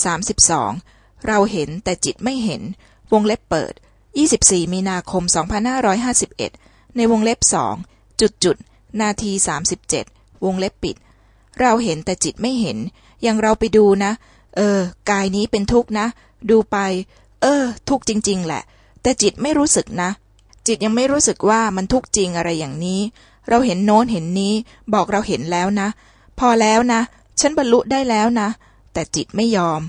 32 เราเห็นแต่จิตไม่เห็น วงเล็บเปิด 24 มีนาคม 2551 ในวงเล็บสองจุดจุดนาที 37 วงเล็บปิด เราเห็นแต่จิตไม่เห็น อย่างเราไปดูนะ เออ กายนี้เป็นทุกข์นะ ดูไป เออ ทุกข์จริง ๆ แหละ แต่จิตไม่รู้สึกนะ จิตยังไม่รู้สึกว่ามันทุกข์จริงอะไรอย่างนี้ เราเห็นโน้นเห็นนี้ บอกเราเห็นแล้วนะ พอแล้วนะ ฉันบรรลุได้แล้วนะ แต่จิตไม่ยอม